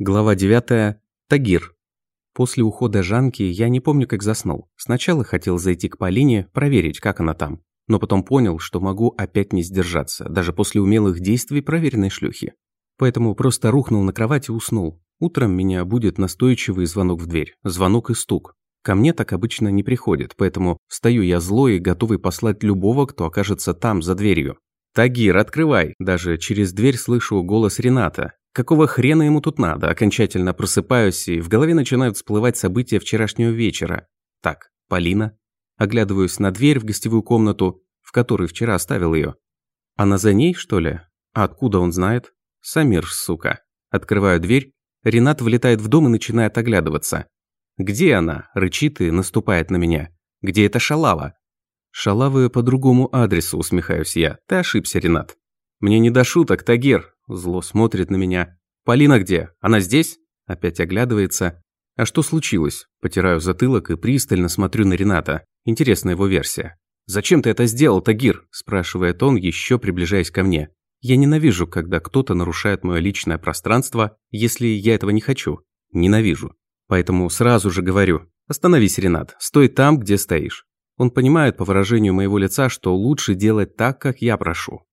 Глава 9. Тагир. После ухода Жанки я не помню, как заснул. Сначала хотел зайти к Полине, проверить, как она там. Но потом понял, что могу опять не сдержаться, даже после умелых действий проверенной шлюхи. Поэтому просто рухнул на кровать и уснул. Утром меня будет настойчивый звонок в дверь. Звонок и стук. Ко мне так обычно не приходит, поэтому встаю я злой и готовый послать любого, кто окажется там, за дверью. «Тагир, открывай!» Даже через дверь слышу голос Рената. Какого хрена ему тут надо? Окончательно просыпаюсь, и в голове начинают всплывать события вчерашнего вечера. Так, Полина. Оглядываюсь на дверь в гостевую комнату, в которой вчера оставил ее. Она за ней, что ли? А откуда он знает? Самир, сука. Открываю дверь. Ренат влетает в дом и начинает оглядываться. «Где она?» – рычит и наступает на меня. «Где эта шалава?» «Шалавы по другому адресу», – усмехаюсь я. «Ты ошибся, Ренат». «Мне не до шуток, Тагир. Зло смотрит на меня. «Полина где? Она здесь?» Опять оглядывается. «А что случилось?» Потираю затылок и пристально смотрю на Рената. Интересная его версия. «Зачем ты это сделал, Тагир?» спрашивает он, еще приближаясь ко мне. Я ненавижу, когда кто-то нарушает мое личное пространство, если я этого не хочу. Ненавижу. Поэтому сразу же говорю. Остановись, Ренат. Стой там, где стоишь. Он понимает по выражению моего лица, что лучше делать так, как я прошу.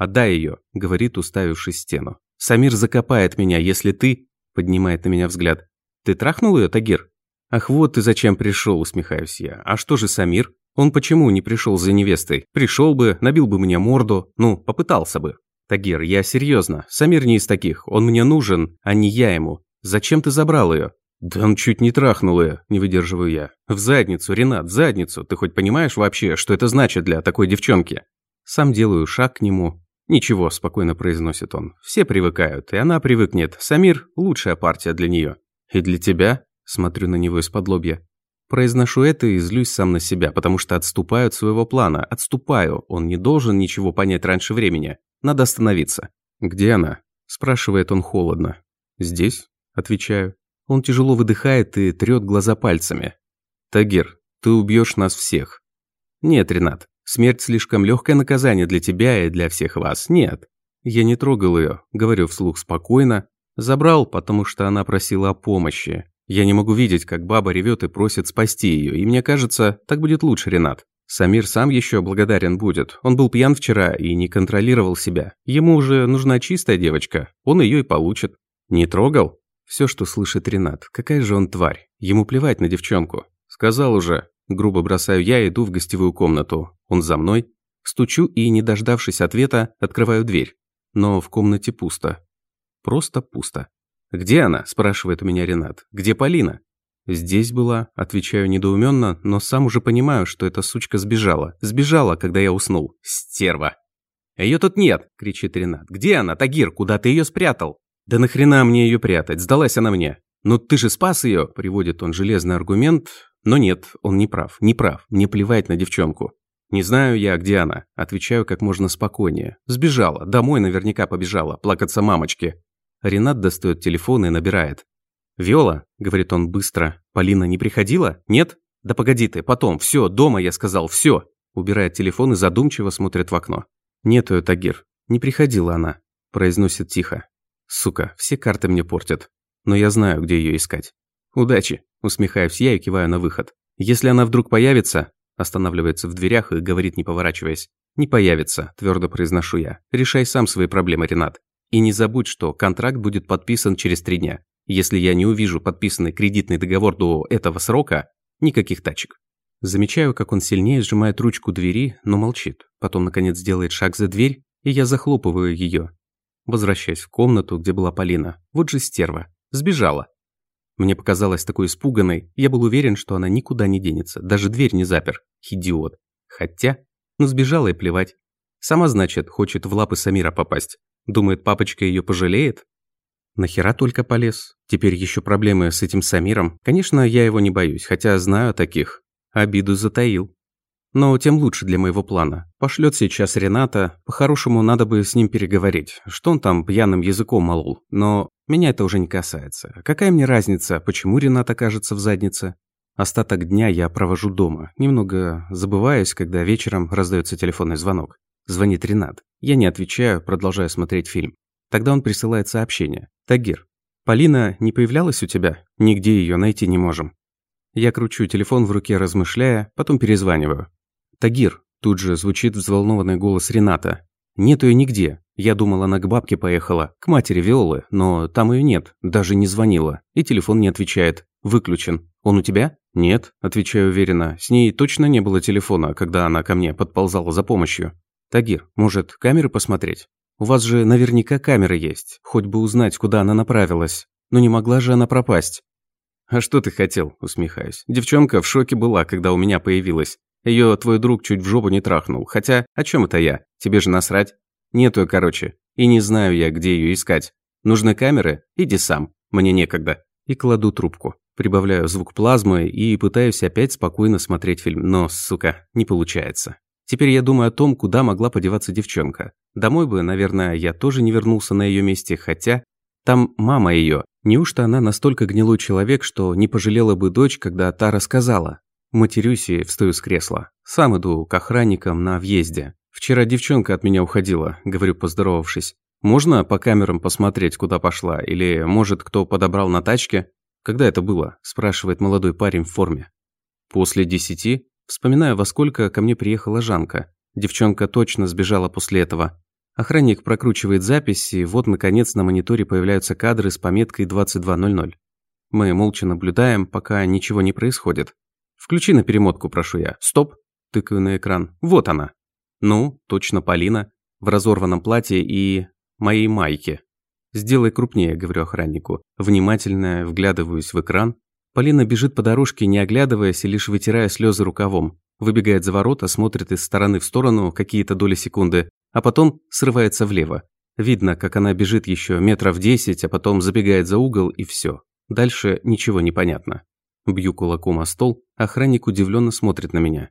«Отдай ее», — говорит, уставившись в стену. «Самир закопает меня, если ты...» — поднимает на меня взгляд. «Ты трахнул ее, Тагир?» «Ах, вот ты зачем пришел», — усмехаюсь я. «А что же Самир? Он почему не пришел за невестой? Пришел бы, набил бы мне морду, ну, попытался бы». «Тагир, я серьезно. Самир не из таких. Он мне нужен, а не я ему. Зачем ты забрал ее?» «Да он чуть не трахнул ее», – не выдерживаю я. «В задницу, Ренат, в задницу. Ты хоть понимаешь вообще, что это значит для такой девчонки?» Сам делаю шаг к нему, «Ничего», – спокойно произносит он. «Все привыкают, и она привыкнет. Самир – лучшая партия для нее. И для тебя?» – смотрю на него из-под лобья. Произношу это и злюсь сам на себя, потому что отступаю от своего плана. Отступаю. Он не должен ничего понять раньше времени. Надо остановиться. «Где она?» – спрашивает он холодно. «Здесь?» – отвечаю. Он тяжело выдыхает и трет глаза пальцами. «Тагир, ты убьешь нас всех». «Нет, Ренат, Смерть слишком легкое наказание для тебя и для всех вас. Нет. Я не трогал ее, говорю вслух спокойно. Забрал, потому что она просила о помощи. Я не могу видеть, как баба ревет и просит спасти ее, и мне кажется, так будет лучше, Ренат. Самир сам еще благодарен будет. Он был пьян вчера и не контролировал себя. Ему уже нужна чистая девочка. Он ее и получит. Не трогал? Все, что слышит Ренат. Какая же он тварь. Ему плевать на девчонку. Сказал уже, Грубо бросаю я иду в гостевую комнату. Он за мной. Стучу и, не дождавшись ответа, открываю дверь. Но в комнате пусто. Просто пусто. «Где она?» – спрашивает у меня Ренат. «Где Полина?» «Здесь была», – отвечаю недоуменно, но сам уже понимаю, что эта сучка сбежала. Сбежала, когда я уснул. Стерва. «Ее тут нет!» – кричит Ренат. «Где она, Тагир? Куда ты ее спрятал?» «Да нахрена мне ее прятать? Сдалась она мне!» «Ну ты же спас ее!» – приводит он железный аргумент, но нет, он не прав, не прав, мне плевать на девчонку. Не знаю я, где она. Отвечаю как можно спокойнее. Сбежала, домой наверняка побежала, плакаться мамочке. Ренат достает телефон и набирает. «Виола», — говорит он быстро, — «Полина не приходила? Нет? Да погоди ты, потом, все, дома, я сказал, все». Убирает телефон и задумчиво смотрит в окно. «Нет ее, Тагир, не приходила она», — произносит тихо. «Сука, все карты мне портят. Но я знаю, где ее искать. Удачи». Усмехаюсь я и киваю на выход. Если она вдруг появится, останавливается в дверях и говорит, не поворачиваясь. «Не появится», – твердо произношу я. «Решай сам свои проблемы, Ренат. И не забудь, что контракт будет подписан через три дня. Если я не увижу подписанный кредитный договор до этого срока, никаких тачек». Замечаю, как он сильнее сжимает ручку двери, но молчит. Потом, наконец, делает шаг за дверь, и я захлопываю ее. Возвращаясь в комнату, где была Полина. Вот же стерва. Сбежала. Мне показалось такой испуганной, я был уверен, что она никуда не денется, даже дверь не запер. Идиот. Хотя, ну сбежала и плевать. Сама, значит, хочет в лапы Самира попасть. Думает, папочка ее пожалеет? Нахера только полез? Теперь еще проблемы с этим Самиром. Конечно, я его не боюсь, хотя знаю таких. Обиду затаил. Но тем лучше для моего плана. Пошлет сейчас Рената, по-хорошему надо бы с ним переговорить. Что он там пьяным языком молол? Но меня это уже не касается. Какая мне разница, почему Ренат окажется в заднице? Остаток дня я провожу дома. Немного забываюсь, когда вечером раздается телефонный звонок. Звонит Ренат. Я не отвечаю, продолжаю смотреть фильм. Тогда он присылает сообщение. «Тагир, Полина не появлялась у тебя? Нигде ее найти не можем. Я кручу телефон в руке, размышляя, потом перезваниваю. «Тагир», тут же звучит взволнованный голос Рената. «Нет ее нигде. Я думала, она к бабке поехала, к матери Виолы, но там ее нет, даже не звонила. И телефон не отвечает. Выключен. Он у тебя?» «Нет», – отвечаю уверенно. «С ней точно не было телефона, когда она ко мне подползала за помощью». «Тагир, может, камеры посмотреть? У вас же наверняка камеры есть, хоть бы узнать, куда она направилась. Но не могла же она пропасть». «А что ты хотел?» – усмехаюсь. Девчонка в шоке была, когда у меня появилась. Ее твой друг чуть в жопу не трахнул. Хотя, о чем это я? Тебе же насрать. Нету, короче. И не знаю я, где ее искать. Нужны камеры? Иди сам. Мне некогда. И кладу трубку. Прибавляю звук плазмы и пытаюсь опять спокойно смотреть фильм. Но, сука, не получается. Теперь я думаю о том, куда могла подеваться девчонка. Домой бы, наверное, я тоже не вернулся на ее месте, хотя... Там мама ее. Неужто она настолько гнилой человек, что не пожалела бы дочь, когда та рассказала? Матерюсь и встаю с кресла. Сам иду к охранникам на въезде. Вчера девчонка от меня уходила, говорю, поздоровавшись. Можно по камерам посмотреть, куда пошла? Или, может, кто подобрал на тачке? Когда это было? Спрашивает молодой парень в форме. После десяти? Вспоминаю, во сколько ко мне приехала Жанка. Девчонка точно сбежала после этого. Охранник прокручивает запись, и вот, наконец, на мониторе появляются кадры с пометкой 22.00. Мы молча наблюдаем, пока ничего не происходит. «Включи на перемотку, прошу я. Стоп!» Тыкаю на экран. «Вот она!» Ну, точно Полина. В разорванном платье и... моей майке. «Сделай крупнее», — говорю охраннику. Внимательно вглядываюсь в экран. Полина бежит по дорожке, не оглядываясь и лишь вытирая слезы рукавом. Выбегает за ворота, смотрит из стороны в сторону какие-то доли секунды, а потом срывается влево. Видно, как она бежит еще метров десять, а потом забегает за угол и все. Дальше ничего не понятно. Бью кулаком о стол, охранник удивленно смотрит на меня.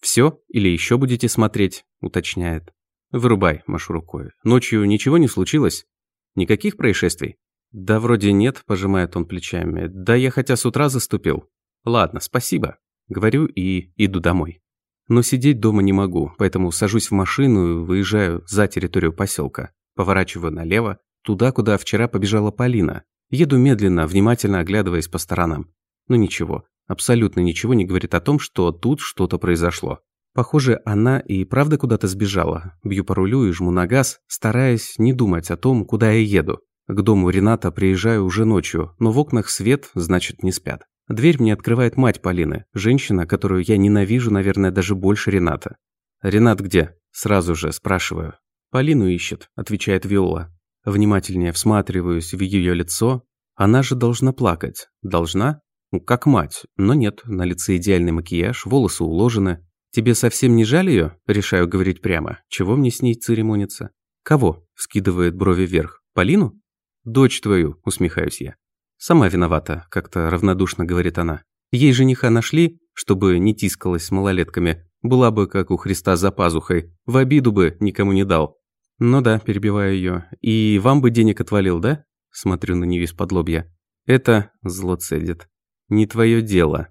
«Все? Или еще будете смотреть?» – уточняет. «Вырубай», – машу рукой. «Ночью ничего не случилось? Никаких происшествий?» «Да вроде нет», – пожимает он плечами. «Да я хотя с утра заступил». «Ладно, спасибо», – говорю и иду домой. Но сидеть дома не могу, поэтому сажусь в машину и выезжаю за территорию поселка. Поворачиваю налево, туда, куда вчера побежала Полина. Еду медленно, внимательно оглядываясь по сторонам. Но ничего, абсолютно ничего не говорит о том, что тут что-то произошло. Похоже, она и правда куда-то сбежала. Бью по рулю и жму на газ, стараясь не думать о том, куда я еду. К дому Рената приезжаю уже ночью, но в окнах свет, значит, не спят. Дверь мне открывает мать Полины, женщина, которую я ненавижу, наверное, даже больше Рената. «Ренат где?» – сразу же спрашиваю. «Полину ищет», – отвечает Виола. Внимательнее всматриваюсь в ее лицо. Она же должна плакать. Должна? Ну, как мать. Но нет, на лице идеальный макияж, волосы уложены. Тебе совсем не жаль ее? Решаю говорить прямо. Чего мне с ней церемониться? Кого? Скидывает брови вверх. Полину? Дочь твою, усмехаюсь я. Сама виновата, как-то равнодушно говорит она. Ей жениха нашли, чтобы не тискалась с малолетками. Была бы, как у Христа за пазухой. В обиду бы никому не дал. Ну да, перебиваю ее. И вам бы денег отвалил, да? Смотрю на нее из-под лобья. Это зло цедит. «Не твое дело.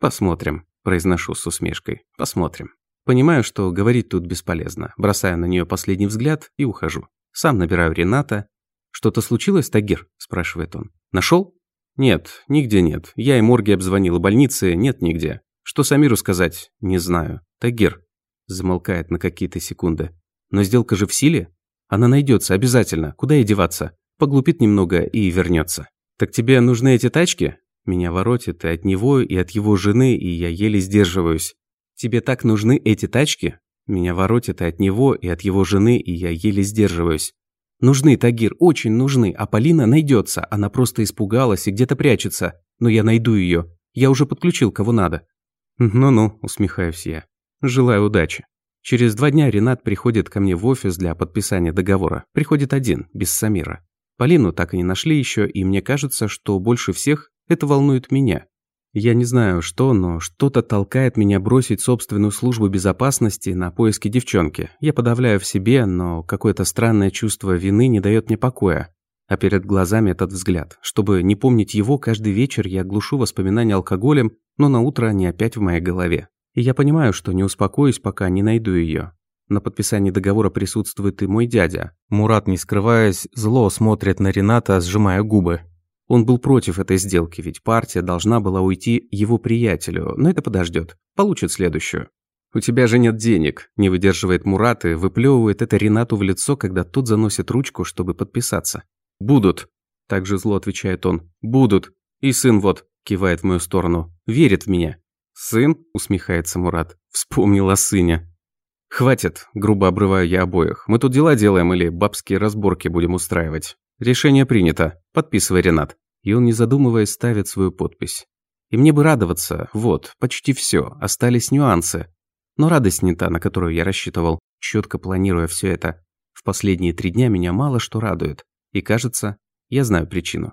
Посмотрим», – произношу с усмешкой. «Посмотрим». Понимаю, что говорить тут бесполезно. Бросаю на нее последний взгляд и ухожу. Сам набираю Рената. «Что-то случилось, Тагир?» – спрашивает он. Нашел? «Нет, нигде нет. Я и морги обзвонил, и больницы нет нигде. Что Самиру сказать? Не знаю. Тагир». Замолкает на какие-то секунды. «Но сделка же в силе? Она найдется обязательно. Куда ей деваться? Поглупит немного и вернется. Так тебе нужны эти тачки? Меня воротит и от него, и от его жены, и я еле сдерживаюсь. Тебе так нужны эти тачки? Меня воротит и от него, и от его жены, и я еле сдерживаюсь. Нужны, Тагир, очень нужны, а Полина найдется. Она просто испугалась и где-то прячется. Но я найду ее. Я уже подключил кого надо. Ну-ну, усмехаюсь я. Желаю удачи. Через два дня Ренат приходит ко мне в офис для подписания договора. Приходит один, без Самира. Полину так и не нашли еще, и мне кажется, что больше всех это волнует меня. Я не знаю что, но что-то толкает меня бросить собственную службу безопасности на поиски девчонки. Я подавляю в себе, но какое-то странное чувство вины не дает мне покоя. А перед глазами этот взгляд. Чтобы не помнить его, каждый вечер я глушу воспоминания алкоголем, но на утро они опять в моей голове. И я понимаю, что не успокоюсь, пока не найду ее. На подписании договора присутствует и мой дядя. Мурат, не скрываясь, зло смотрит на Рената, сжимая губы. Он был против этой сделки, ведь партия должна была уйти его приятелю, но это подождет. Получит следующую. «У тебя же нет денег», – не выдерживает Мурат и выплевывает это Ренату в лицо, когда тот заносит ручку, чтобы подписаться. «Будут», – также зло отвечает он. «Будут. И сын вот», – кивает в мою сторону, – «верит в меня». «Сын?» – усмехается Мурат. Вспомнил о сыне. «Хватит», – грубо обрываю я обоих. «Мы тут дела делаем или бабские разборки будем устраивать?» «Решение принято. Подписывай, Ренат». И он, не задумываясь, ставит свою подпись. И мне бы радоваться. Вот, почти все. Остались нюансы. Но радость не та, на которую я рассчитывал, четко планируя все это. В последние три дня меня мало что радует. И кажется, я знаю причину.